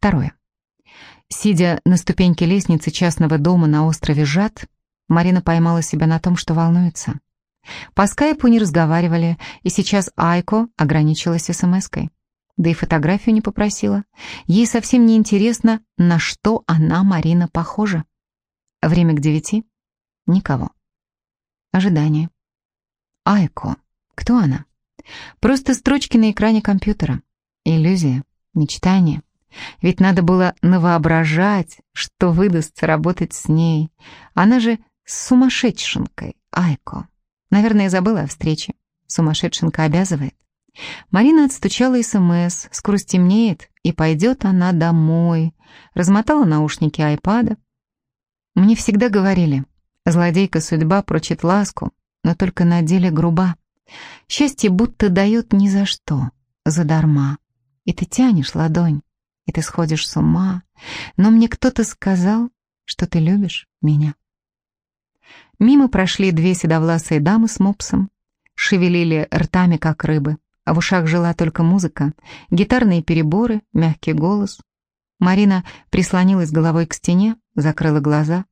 Второе. Сидя на ступеньке лестницы частного дома на острове Жад, Марина поймала себя на том, что волнуется. По скайпу не разговаривали, и сейчас Айко ограничилась смс-кой. Да и фотографию не попросила. Ей совсем не интересно, на что она, Марина, похожа. Время к девяти. Никого. Ожидание. Айко. Кто она? Просто строчки на экране компьютера. Иллюзия. Мечтание. Ведь надо было навоображать, что выдастся работать с ней. Она же сумасшедшенкой, Айко. Наверное, забыла о встрече. Сумасшедшенка обязывает. Марина отстучала СМС. Скоро стемнеет, и пойдет она домой. Размотала наушники айпада. Мне всегда говорили, злодейка судьба прочит ласку, но только на деле груба. Счастье будто дает ни за что, задарма. И ты тянешь ладонь, и ты сходишь с ума. Но мне кто-то сказал, что ты любишь меня. Мимо прошли две седовласые дамы с мопсом, шевелили ртами, как рыбы, а в ушах жила только музыка, гитарные переборы, мягкий голос. Марина прислонилась головой к стене, закрыла глаза.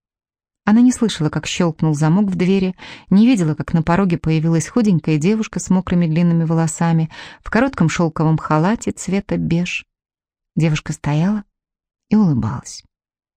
Она не слышала, как щелкнул замок в двери, не видела, как на пороге появилась худенькая девушка с мокрыми длинными волосами в коротком шелковом халате цвета беж. Девушка стояла и улыбалась.